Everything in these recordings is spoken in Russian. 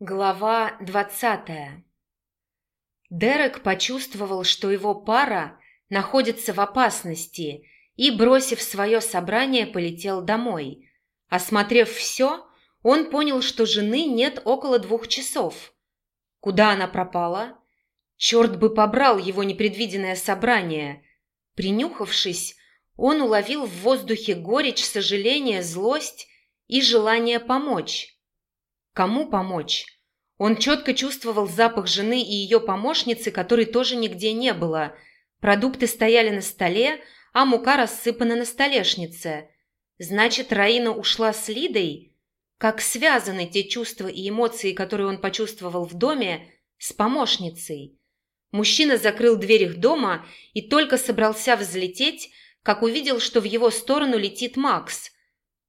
Глава двадцатая Дерек почувствовал, что его пара находится в опасности и, бросив свое собрание, полетел домой. Осмотрев все, он понял, что жены нет около двух часов. Куда она пропала? Черт бы побрал его непредвиденное собрание. Принюхавшись, он уловил в воздухе горечь, сожаление, злость и желание помочь. Кому помочь? Он четко чувствовал запах жены и ее помощницы, которой тоже нигде не было. Продукты стояли на столе, а мука рассыпана на столешнице. Значит, Раина ушла с Лидой? Как связаны те чувства и эмоции, которые он почувствовал в доме, с помощницей? Мужчина закрыл дверь их дома и только собрался взлететь, как увидел, что в его сторону летит Макс.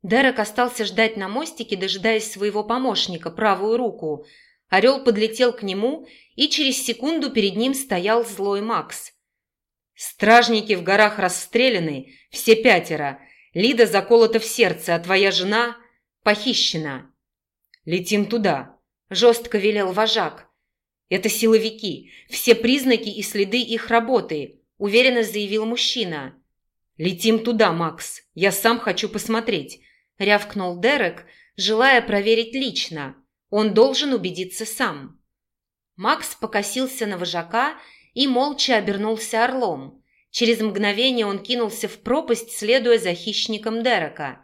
Дерек остался ждать на мостике, дожидаясь своего помощника, правую руку. Орел подлетел к нему, и через секунду перед ним стоял злой Макс. «Стражники в горах расстреляны, все пятеро. Лида заколота в сердце, а твоя жена похищена». «Летим туда», – жестко велел вожак. «Это силовики, все признаки и следы их работы», – уверенно заявил мужчина. «Летим туда, Макс. Я сам хочу посмотреть. – рявкнул Дерек, желая проверить лично. Он должен убедиться сам. Макс покосился на вожака и молча обернулся орлом. Через мгновение он кинулся в пропасть, следуя за хищником Дерека.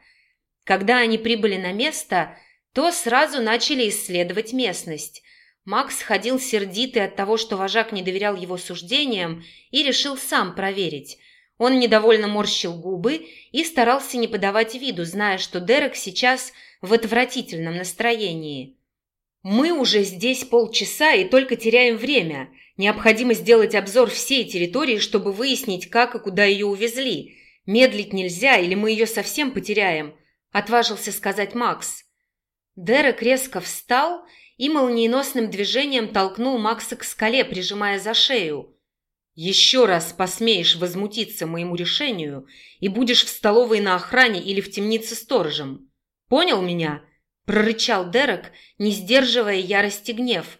Когда они прибыли на место, то сразу начали исследовать местность. Макс ходил сердитый от того, что вожак не доверял его суждениям, и решил сам проверить – он недовольно морщил губы и старался не подавать виду, зная, что Дерек сейчас в отвратительном настроении. «Мы уже здесь полчаса и только теряем время. Необходимо сделать обзор всей территории, чтобы выяснить, как и куда ее увезли. Медлить нельзя, или мы ее совсем потеряем», – отважился сказать Макс. Дерек резко встал и молниеносным движением толкнул Макса к скале, прижимая за шею. Еще раз посмеешь возмутиться моему решению и будешь в столовой на охране или в темнице сторожем. Понял меня?» – прорычал Дерек, не сдерживая ярости гнев.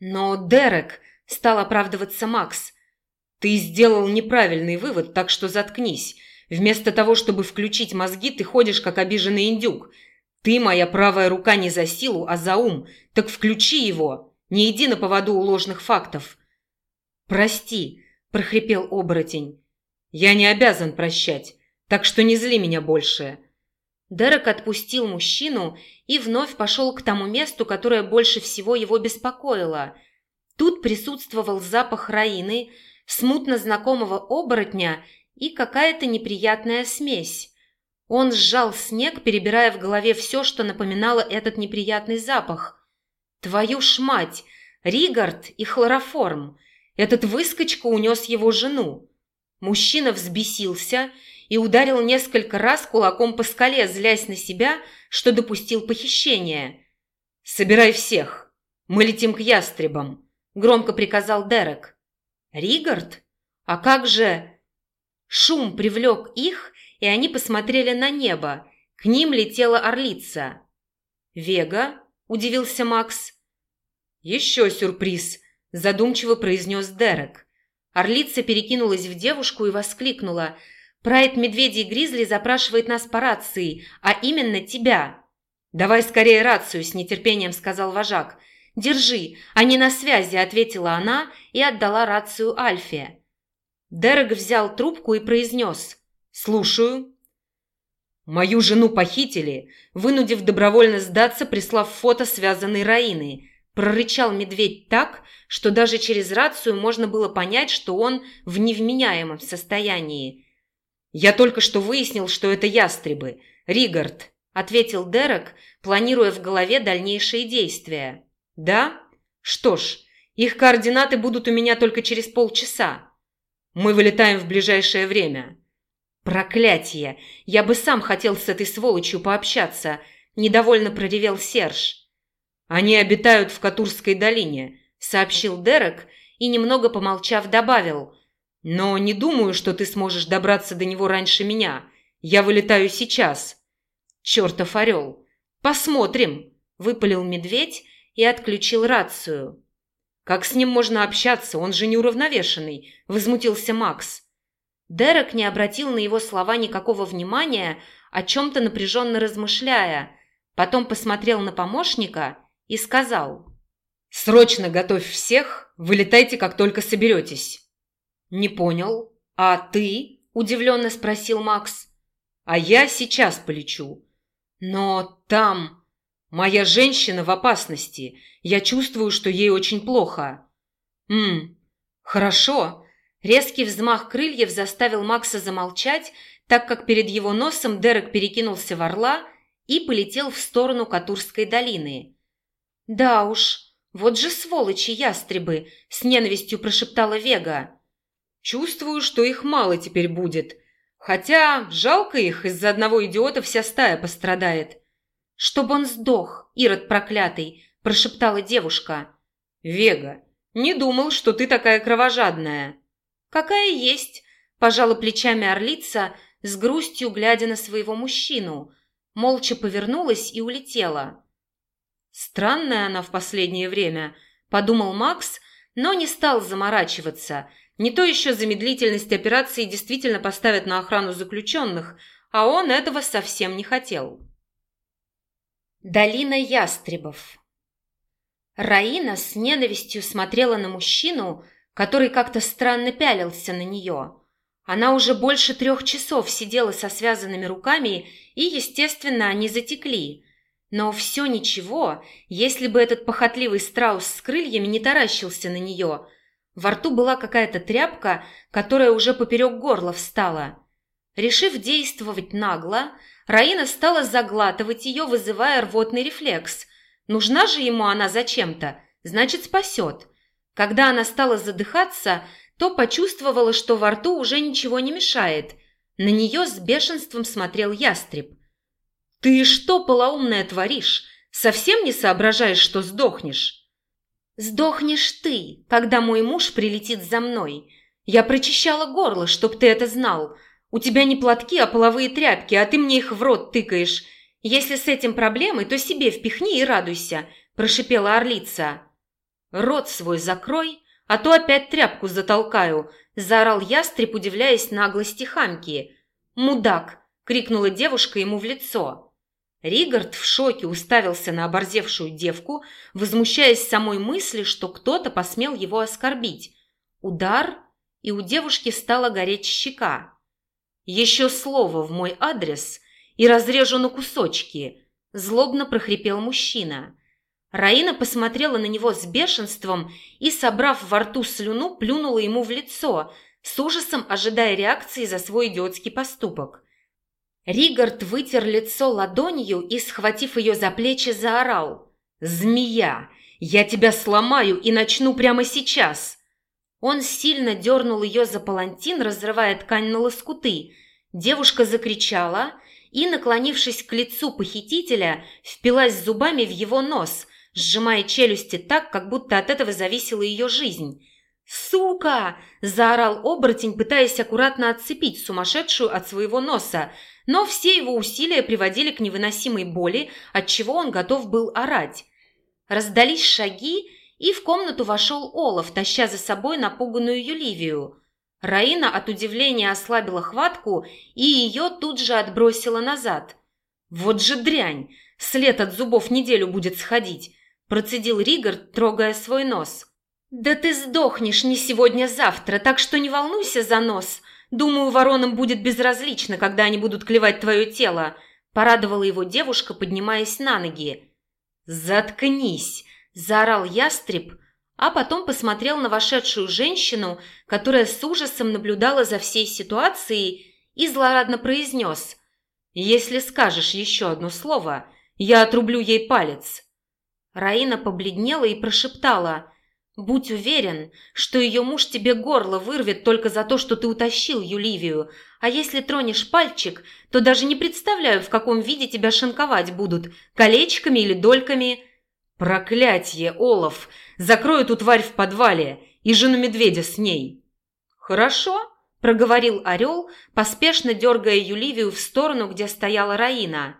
«Но, Дерек!» – стал оправдываться Макс. «Ты сделал неправильный вывод, так что заткнись. Вместо того, чтобы включить мозги, ты ходишь, как обиженный индюк. Ты моя правая рука не за силу, а за ум. Так включи его. Не иди на поводу у ложных фактов». «Прости», прохрипел оборотень. «Я не обязан прощать, так что не зли меня больше». Дерек отпустил мужчину и вновь пошел к тому месту, которое больше всего его беспокоило. Тут присутствовал запах раины, смутно знакомого оборотня и какая-то неприятная смесь. Он сжал снег, перебирая в голове все, что напоминало этот неприятный запах. «Твою ж мать! Ригард и хлороформ!» Этот выскочка унес его жену. Мужчина взбесился и ударил несколько раз кулаком по скале, злясь на себя, что допустил похищение. «Собирай всех! Мы летим к ястребам!» – громко приказал Дерек. «Ригард? А как же...» Шум привлек их, и они посмотрели на небо. К ним летела орлица. «Вега?» – удивился Макс. «Еще сюрприз!» Задумчиво произнес Дерек. Орлица перекинулась в девушку и воскликнула. «Прайд медведей Гризли запрашивает нас по рации, а именно тебя». «Давай скорее рацию», — с нетерпением сказал вожак. «Держи, они на связи», — ответила она и отдала рацию Альфе. Дерек взял трубку и произнес. «Слушаю». «Мою жену похитили, вынудив добровольно сдаться, прислав фото связанной Раины. Прорычал медведь так, что даже через рацию можно было понять, что он в невменяемом состоянии. «Я только что выяснил, что это ястребы. Ригард», — ответил Дерек, планируя в голове дальнейшие действия. «Да? Что ж, их координаты будут у меня только через полчаса. Мы вылетаем в ближайшее время». «Проклятие! Я бы сам хотел с этой сволочью пообщаться», — недовольно проревел Серж. «Они обитают в Катурской долине», — сообщил Дерек и, немного помолчав, добавил. «Но не думаю, что ты сможешь добраться до него раньше меня. Я вылетаю сейчас». «Чертов орел! Посмотрим!» — выпалил медведь и отключил рацию. «Как с ним можно общаться? Он же неуравновешенный!» – возмутился Макс. Дерек не обратил на его слова никакого внимания, о чем-то напряженно размышляя. Потом посмотрел на помощника и сказал. «Срочно готовь всех, вылетайте, как только соберетесь». «Не понял. А ты?» – удивленно спросил Макс. «А я сейчас полечу. Но там...» «Моя женщина в опасности. Я чувствую, что ей очень плохо». «Ммм, хорошо». Резкий взмах крыльев заставил Макса замолчать, так как перед его носом Дерек перекинулся в орла и полетел в сторону Катурской долины. «Да уж, вот же сволочи ястребы!» – с ненавистью прошептала Вега. «Чувствую, что их мало теперь будет. Хотя жалко их, из-за одного идиота вся стая пострадает. «Чтоб он сдох, Ирод проклятый!» – прошептала девушка. «Вега, не думал, что ты такая кровожадная». «Какая есть!» – пожала плечами орлица, с грустью глядя на своего мужчину. Молча повернулась и улетела. «Странная она в последнее время», – подумал Макс, но не стал заморачиваться. Не то еще замедлительность операции действительно поставят на охрану заключенных, а он этого совсем не хотел. Долина ястребов. Раина с ненавистью смотрела на мужчину, который как-то странно пялился на нее. Она уже больше трех часов сидела со связанными руками, и, естественно, они затекли. Но все ничего, если бы этот похотливый страус с крыльями не таращился на нее. Во рту была какая-то тряпка, которая уже поперек горла встала. Решив действовать нагло, Раина стала заглатывать ее, вызывая рвотный рефлекс. Нужна же ему она зачем-то, значит, спасет. Когда она стала задыхаться, то почувствовала, что во рту уже ничего не мешает. На нее с бешенством смотрел ястреб. «Ты что, полоумная, творишь? Совсем не соображаешь, что сдохнешь?» «Сдохнешь ты, когда мой муж прилетит за мной. Я прочищала горло, чтоб ты это знал. У тебя не платки, а половые тряпки, а ты мне их в рот тыкаешь. Если с этим проблемы, то себе впихни и радуйся», – прошипела орлица. «Рот свой закрой, а то опять тряпку затолкаю», – заорал ястреб, удивляясь наглости хамки. «Мудак!» – крикнула девушка ему в лицо. Ригард в шоке уставился на оборзевшую девку, возмущаясь самой мысли, что кто-то посмел его оскорбить. Удар, и у девушки стала гореть щека. «Еще слово в мой адрес и разрежу на кусочки», – злобно прохрипел мужчина. Раина посмотрела на него с бешенством и, собрав во рту слюну, плюнула ему в лицо, с ужасом ожидая реакции за свой идиотский поступок. Ригард вытер лицо ладонью и, схватив ее за плечи, заорал. «Змея! Я тебя сломаю и начну прямо сейчас!» Он сильно дернул ее за палантин, разрывая ткань на лоскуты. Девушка закричала и, наклонившись к лицу похитителя, впилась зубами в его нос, сжимая челюсти так, как будто от этого зависела ее жизнь. «Сука!» – заорал оборотень, пытаясь аккуратно отцепить сумасшедшую от своего носа, но все его усилия приводили к невыносимой боли, от чего он готов был орать. Раздались шаги, и в комнату вошел Олаф, таща за собой напуганную Юливию. Раина от удивления ослабила хватку и ее тут же отбросила назад. «Вот же дрянь! След от зубов неделю будет сходить!» процедил Ригард, трогая свой нос. «Да ты сдохнешь не сегодня-завтра, так что не волнуйся за нос. Думаю, воронам будет безразлично, когда они будут клевать твое тело», порадовала его девушка, поднимаясь на ноги. «Заткнись!» Заорал ястреб, а потом посмотрел на вошедшую женщину, которая с ужасом наблюдала за всей ситуацией и злорадно произнес «Если скажешь еще одно слово, я отрублю ей палец». Раина побледнела и прошептала «Будь уверен, что ее муж тебе горло вырвет только за то, что ты утащил Юливию, а если тронешь пальчик, то даже не представляю, в каком виде тебя шинковать будут, колечками или дольками». «Проклятье, Олаф! Закрой эту тварь в подвале и жену медведя с ней!» «Хорошо», – проговорил орел, поспешно дергая Юливию в сторону, где стояла Раина.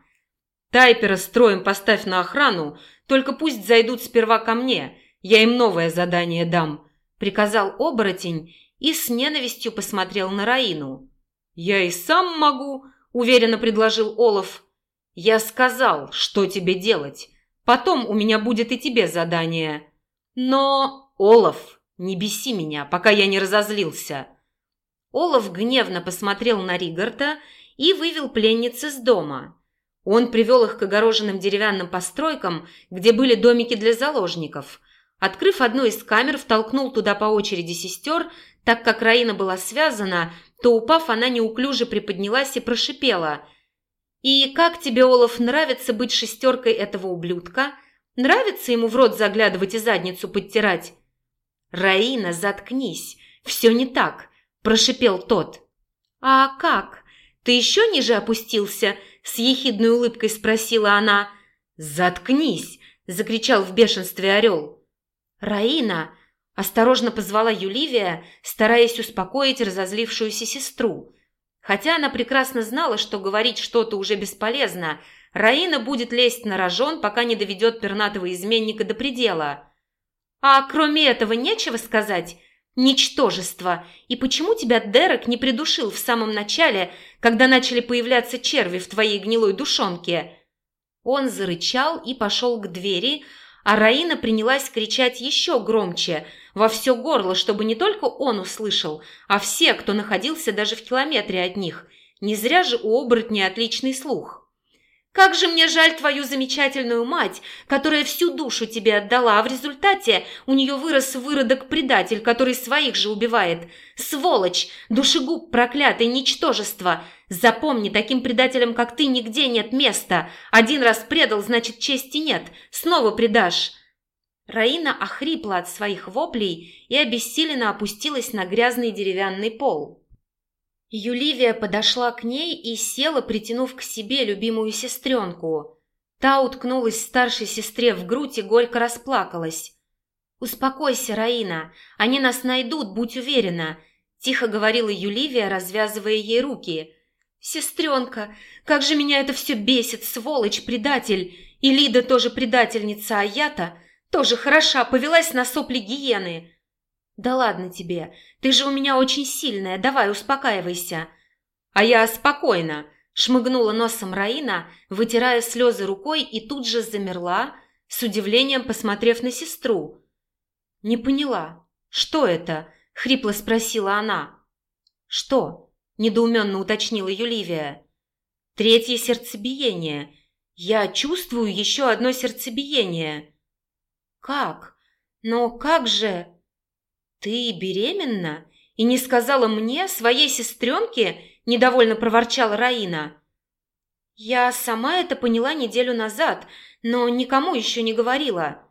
Тайпера строем поставь на охрану, только пусть зайдут сперва ко мне, я им новое задание дам», – приказал оборотень и с ненавистью посмотрел на Раину. «Я и сам могу», – уверенно предложил Олаф. «Я сказал, что тебе делать. Потом у меня будет и тебе задание. Но, Олаф, не беси меня, пока я не разозлился». Олаф гневно посмотрел на Ригарта и вывел пленниц из дома. Он привел их к огороженным деревянным постройкам, где были домики для заложников. Открыв одну из камер, втолкнул туда по очереди сестер, так как Раина была связана, то, упав, она неуклюже приподнялась и прошипела. «И как тебе, Олаф, нравится быть шестеркой этого ублюдка? Нравится ему в рот заглядывать и задницу подтирать?» «Раина, заткнись! Все не так!» – прошипел тот. «А как? Ты еще ниже опустился?» – с ехидной улыбкой спросила она. «Заткнись!» – закричал в бешенстве орел. «Раина!» – осторожно позвала Юливия, стараясь успокоить разозлившуюся сестру. Хотя она прекрасно знала, что говорить что-то уже бесполезно, Раина будет лезть на рожон, пока не доведет пернатого изменника до предела. «А кроме этого нечего сказать?» «Ничтожество! И почему тебя Дерек не придушил в самом начале, когда начали появляться черви в твоей гнилой душонке?» Он зарычал и пошел к двери, а Раина принялась кричать еще громче, во все горло, чтобы не только он услышал, а все, кто находился даже в километре от них. Не зря же у оборотней отличный слух. Как же мне жаль твою замечательную мать, которая всю душу тебе отдала, а в результате у нее вырос выродок-предатель, который своих же убивает. Сволочь, душегуб проклятый, ничтожество. Запомни, таким предателям, как ты, нигде нет места. Один раз предал, значит, чести нет. Снова предашь. Раина охрипла от своих воплей и обессиленно опустилась на грязный деревянный пол. Юливия подошла к ней и села, притянув к себе любимую сестренку. Та уткнулась старшей сестре в грудь и горько расплакалась. «Успокойся, Раина, они нас найдут, будь уверена», – тихо говорила Юливия, развязывая ей руки. «Сестренка, как же меня это все бесит, сволочь, предатель! И Лида тоже предательница, а я-то тоже хороша, повелась на сопли гиены. «Да ладно тебе, ты же у меня очень сильная, давай успокаивайся». «А я спокойно», – шмыгнула носом Раина, вытирая слезы рукой и тут же замерла, с удивлением посмотрев на сестру. «Не поняла, что это?» – хрипло спросила она. «Что?» – недоуменно уточнила Юливия. «Третье сердцебиение. Я чувствую еще одно сердцебиение». «Как? Но как же...» «Ты беременна? И не сказала мне, своей сестренке?» – недовольно проворчала Раина. «Я сама это поняла неделю назад, но никому еще не говорила».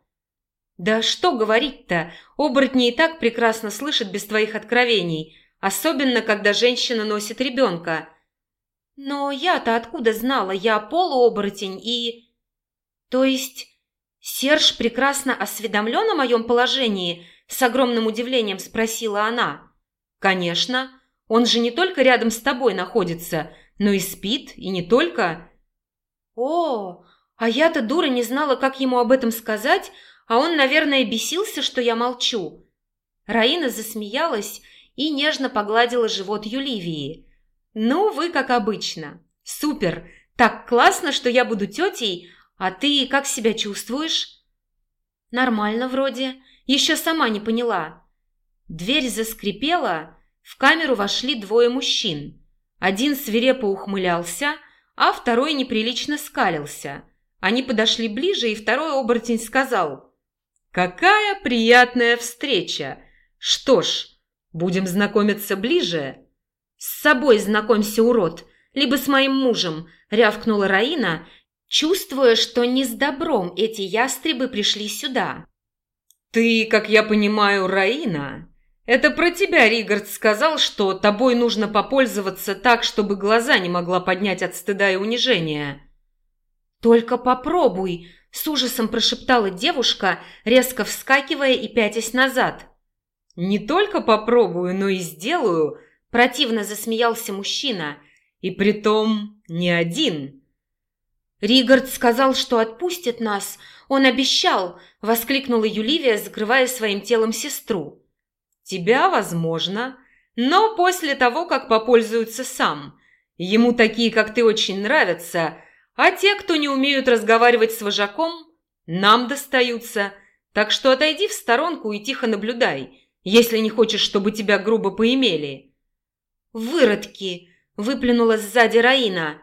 «Да что говорить-то? Оборотни и так прекрасно слышат без твоих откровений, особенно когда женщина носит ребенка». «Но я-то откуда знала? Я полуоборотень и...» «То есть Серж прекрасно осведомлен о моем положении?» С огромным удивлением спросила она. «Конечно. Он же не только рядом с тобой находится, но и спит, и не только». «О, а я-то дура не знала, как ему об этом сказать, а он, наверное, бесился, что я молчу». Раина засмеялась и нежно погладила живот Юливии. «Ну, вы как обычно. Супер! Так классно, что я буду тетей, а ты как себя чувствуешь?» «Нормально вроде. Еще сама не поняла. Дверь заскрипела, в камеру вошли двое мужчин. Один свирепо ухмылялся, а второй неприлично скалился. Они подошли ближе, и второй оборотень сказал. «Какая приятная встреча! Что ж, будем знакомиться ближе?» «С собой знакомься, урод, либо с моим мужем», — рявкнула Раина, чувствуя, что не с добром эти ястребы пришли сюда. «Ты, как я понимаю, Раина? Это про тебя Ригард сказал, что тобой нужно попользоваться так, чтобы глаза не могла поднять от стыда и унижения». «Только попробуй!» – с ужасом прошептала девушка, резко вскакивая и пятясь назад. «Не только попробую, но и сделаю!» – противно засмеялся мужчина. «И притом не один!» «Ригард сказал, что отпустит нас. Он обещал!» – воскликнула Юливия, закрывая своим телом сестру. «Тебя, возможно, но после того, как попользуется сам. Ему такие, как ты, очень нравятся, а те, кто не умеют разговаривать с вожаком, нам достаются. Так что отойди в сторонку и тихо наблюдай, если не хочешь, чтобы тебя грубо поимели». «Выродки!» – выплюнула сзади Раина.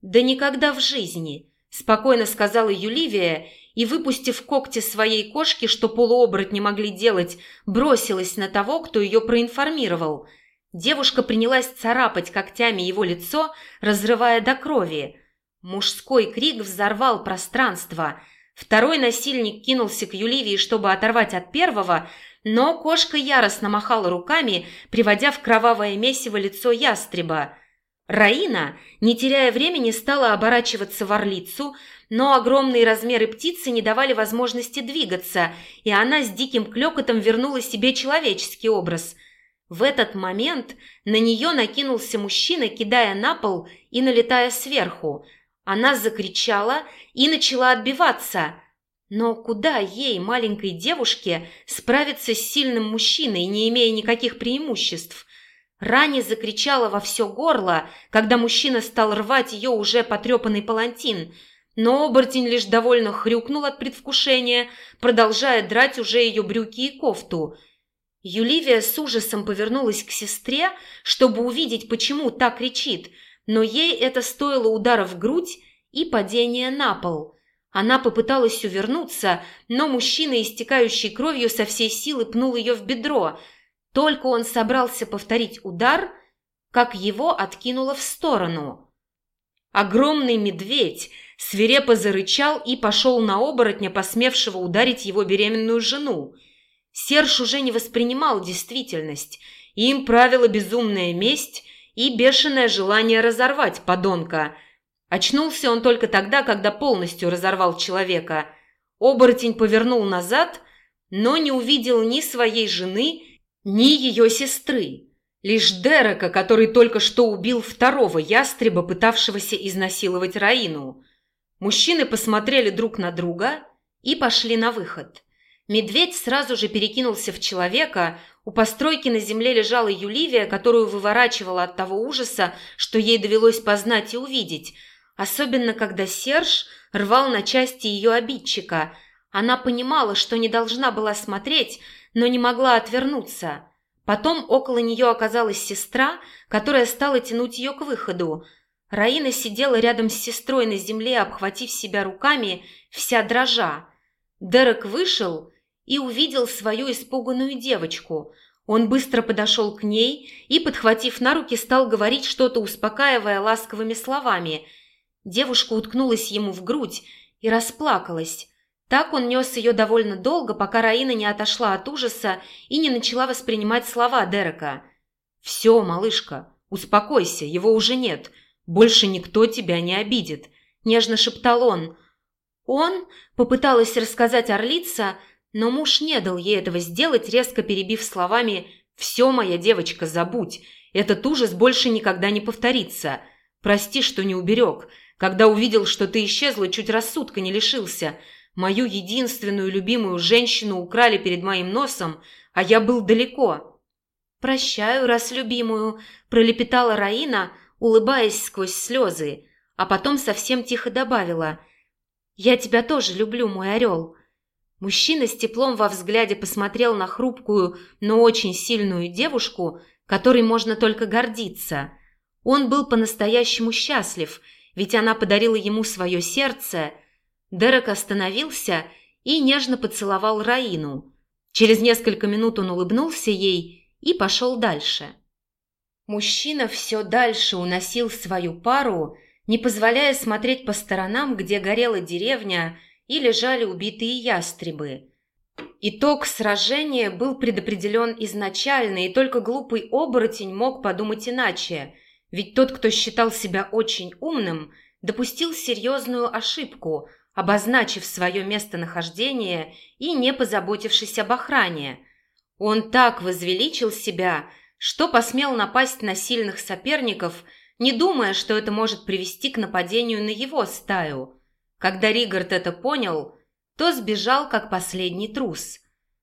«Да никогда в жизни!» – спокойно сказала Юливия и, выпустив когти своей кошки, что полуоборотни могли делать, бросилась на того, кто ее проинформировал. Девушка принялась царапать когтями его лицо, разрывая до крови. Мужской крик взорвал пространство. Второй насильник кинулся к Юливии, чтобы оторвать от первого, но кошка яростно махала руками, приводя в кровавое месиво лицо ястреба. Раина, не теряя времени, стала оборачиваться в орлицу, но огромные размеры птицы не давали возможности двигаться, и она с диким клёкотом вернула себе человеческий образ. В этот момент на нее накинулся мужчина, кидая на пол и налетая сверху. Она закричала и начала отбиваться. Но куда ей, маленькой девушке, справиться с сильным мужчиной, не имея никаких преимуществ? Рани закричала во все горло, когда мужчина стал рвать ее уже потрепанный палантин, но оборотень лишь довольно хрюкнул от предвкушения, продолжая драть уже ее брюки и кофту. Юливия с ужасом повернулась к сестре, чтобы увидеть, почему так кричит, но ей это стоило удара в грудь и падения на пол. Она попыталась увернуться, но мужчина, истекающий кровью, со всей силы пнул ее в бедро – только он собрался повторить удар, как его откинуло в сторону. Огромный медведь свирепо зарычал и пошел на оборотня, посмевшего ударить его беременную жену. Серж уже не воспринимал действительность, им правила безумная месть и бешеное желание разорвать подонка. Очнулся он только тогда, когда полностью разорвал человека. Оборотень повернул назад, но не увидел ни своей жены, ни ее сестры, лишь Дерека, который только что убил второго ястреба, пытавшегося изнасиловать Раину. Мужчины посмотрели друг на друга и пошли на выход. Медведь сразу же перекинулся в человека, у постройки на земле лежала Юливия, которую выворачивала от того ужаса, что ей довелось познать и увидеть, особенно когда Серж рвал на части ее обидчика. Она понимала, что не должна была смотреть, но не могла отвернуться. Потом около нее оказалась сестра, которая стала тянуть ее к выходу. Раина сидела рядом с сестрой на земле, обхватив себя руками, вся дрожа. Дерек вышел и увидел свою испуганную девочку. Он быстро подошел к ней и, подхватив на руки, стал говорить что-то, успокаивая ласковыми словами. Девушка уткнулась ему в грудь и расплакалась. Так он нес ее довольно долго, пока Раина не отошла от ужаса и не начала воспринимать слова Дерека. «Все, малышка, успокойся, его уже нет. Больше никто тебя не обидит», – нежно шептал он. Он попыталась рассказать Орлица, но муж не дал ей этого сделать, резко перебив словами «Все, моя девочка, забудь. Этот ужас больше никогда не повторится. Прости, что не уберег. Когда увидел, что ты исчезла, чуть рассудка не лишился. Мою единственную любимую женщину украли перед моим носом, а я был далеко. «Прощаю, раз любимую», – пролепетала Раина, улыбаясь сквозь слезы, а потом совсем тихо добавила. «Я тебя тоже люблю, мой орел». Мужчина с теплом во взгляде посмотрел на хрупкую, но очень сильную девушку, которой можно только гордиться. Он был по-настоящему счастлив, ведь она подарила ему свое сердце – Дерек остановился и нежно поцеловал Раину. Через несколько минут он улыбнулся ей и пошел дальше. Мужчина все дальше уносил свою пару, не позволяя смотреть по сторонам, где горела деревня и лежали убитые ястребы. Итог сражения был предопределен изначально, и только глупый оборотень мог подумать иначе, ведь тот, кто считал себя очень умным, допустил серьезную ошибку – обозначив свое местонахождение и не позаботившись об охране. Он так возвеличил себя, что посмел напасть на сильных соперников, не думая, что это может привести к нападению на его стаю. Когда Ригард это понял, то сбежал как последний трус.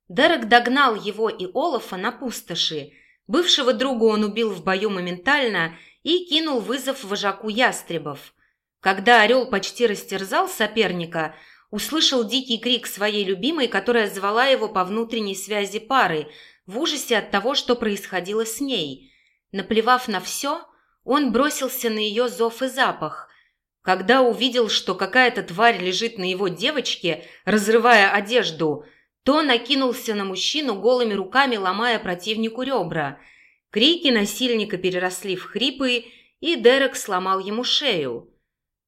Дерек догнал его и Олафа на пустоши. Бывшего друга он убил в бою моментально и кинул вызов вожаку ястребов. Когда орел почти растерзал соперника, услышал дикий крик своей любимой, которая звала его по внутренней связи пары, в ужасе от того, что происходило с ней. Наплевав на все, он бросился на ее зов и запах. Когда увидел, что какая-то тварь лежит на его девочке, разрывая одежду, то накинулся на мужчину голыми руками, ломая противнику ребра. Крики насильника переросли в хрипы, и Дерек сломал ему шею.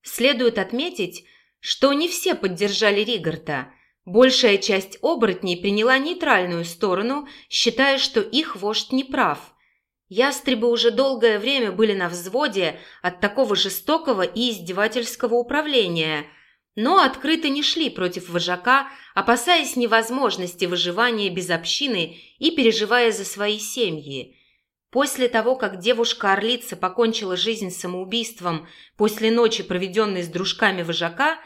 Следует отметить, что не все поддержали Ригарта. Большая часть оборотней приняла нейтральную сторону, считая, что их вождь не прав. Ястребы уже долгое время были на взводе от такого жестокого и издевательского управления, но открыто не шли против вожака, опасаясь невозможности выживания без общины и переживая за свои семьи. После того, как девушка-орлица покончила жизнь самоубийством после ночи, проведенной с дружками вожака,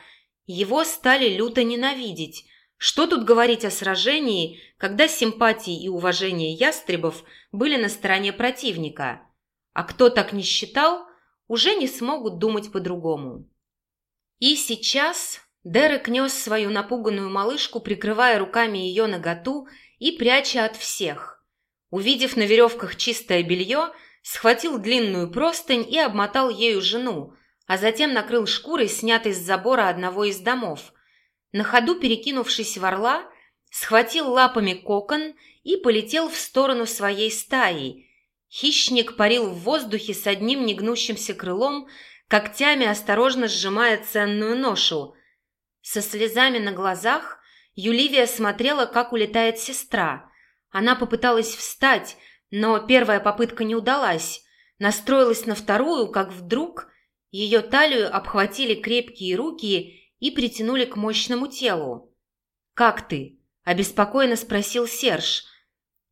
его стали люто ненавидеть. Что тут говорить о сражении, когда симпатии и уважение ястребов были на стороне противника? А кто так не считал, уже не смогут думать по-другому. И сейчас Дерек нес свою напуганную малышку, прикрывая руками ее наготу и пряча от всех. Увидев на веревках чистое белье, схватил длинную простынь и обмотал ею жену, а затем накрыл шкурой, снятой с забора одного из домов. На ходу, перекинувшись в орла, схватил лапами кокон и полетел в сторону своей стаи. Хищник парил в воздухе с одним негнущимся крылом, когтями осторожно сжимая ценную ношу. Со слезами на глазах Юливия смотрела, как улетает сестра – она попыталась встать, но первая попытка не удалась. Настроилась на вторую, как вдруг ее талию обхватили крепкие руки и притянули к мощному телу. «Как ты?» – обеспокоенно спросил Серж.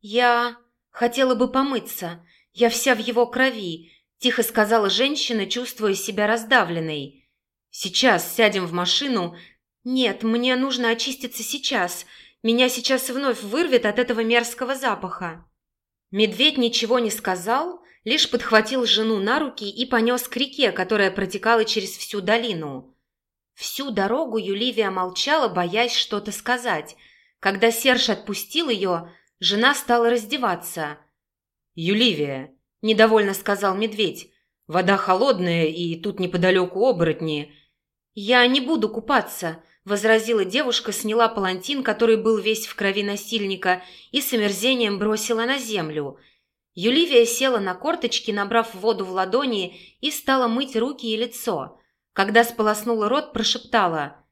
«Я хотела бы помыться. Я вся в его крови», – тихо сказала женщина, чувствуя себя раздавленной. «Сейчас сядем в машину». «Нет, мне нужно очиститься сейчас. Меня сейчас вновь вырвет от этого мерзкого запаха». Медведь ничего не сказал, лишь подхватил жену на руки и понес к реке, которая протекала через всю долину. Всю дорогу Юливия молчала, боясь что-то сказать. Когда Серж отпустил ее, жена стала раздеваться. «Юливия», – недовольно сказал медведь, – «вода холодная, и тут неподалеку оборотни». «Я не буду купаться», возразила девушка, сняла палантин, который был весь в крови насильника, и с омерзением бросила на землю. Юливия села на корточки, набрав воду в ладони, и стала мыть руки и лицо. Когда сполоснула рот, прошептала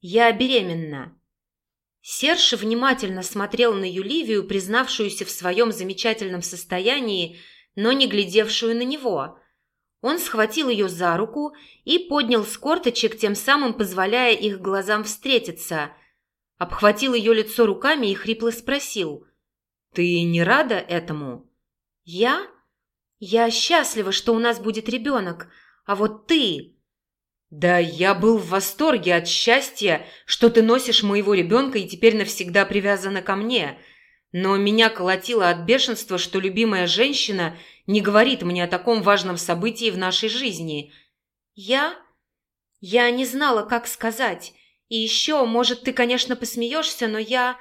«Я беременна». Серж внимательно смотрел на Юливию, признавшуюся в своем замечательном состоянии, но не глядевшую на него – он схватил ее за руку и поднял с корточек, тем самым позволяя их глазам встретиться. Обхватил ее лицо руками и хрипло спросил. «Ты не рада этому?» «Я? Я счастлива, что у нас будет ребенок. А вот ты...» «Да я был в восторге от счастья, что ты носишь моего ребенка и теперь навсегда привязана ко мне. Но меня колотило от бешенства, что любимая женщина не говорит мне о таком важном событии в нашей жизни. Я? Я не знала, как сказать. И еще, может, ты, конечно, посмеешься, но я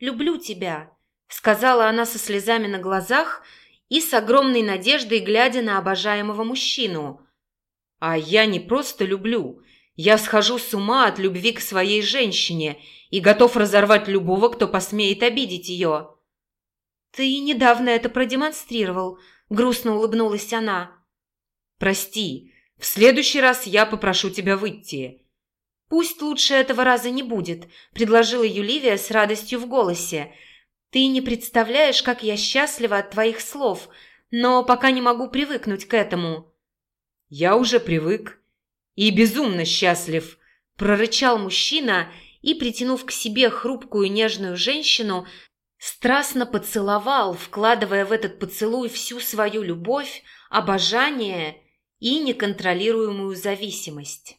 люблю тебя, сказала она со слезами на глазах и с огромной надеждой, глядя на обожаемого мужчину. А я не просто люблю. Я схожу с ума от любви к своей женщине и готов разорвать любого, кто посмеет обидеть ее. «Ты недавно это продемонстрировал», – грустно улыбнулась она. «Прости, в следующий раз я попрошу тебя выйти». «Пусть лучше этого раза не будет», – предложила Юливия с радостью в голосе. «Ты не представляешь, как я счастлива от твоих слов, но пока не могу привыкнуть к этому». «Я уже привык и безумно счастлив», – прорычал мужчина и, притянув к себе хрупкую нежную женщину, Страстно поцеловал, вкладывая в этот поцелуй всю свою любовь, обожание и неконтролируемую зависимость.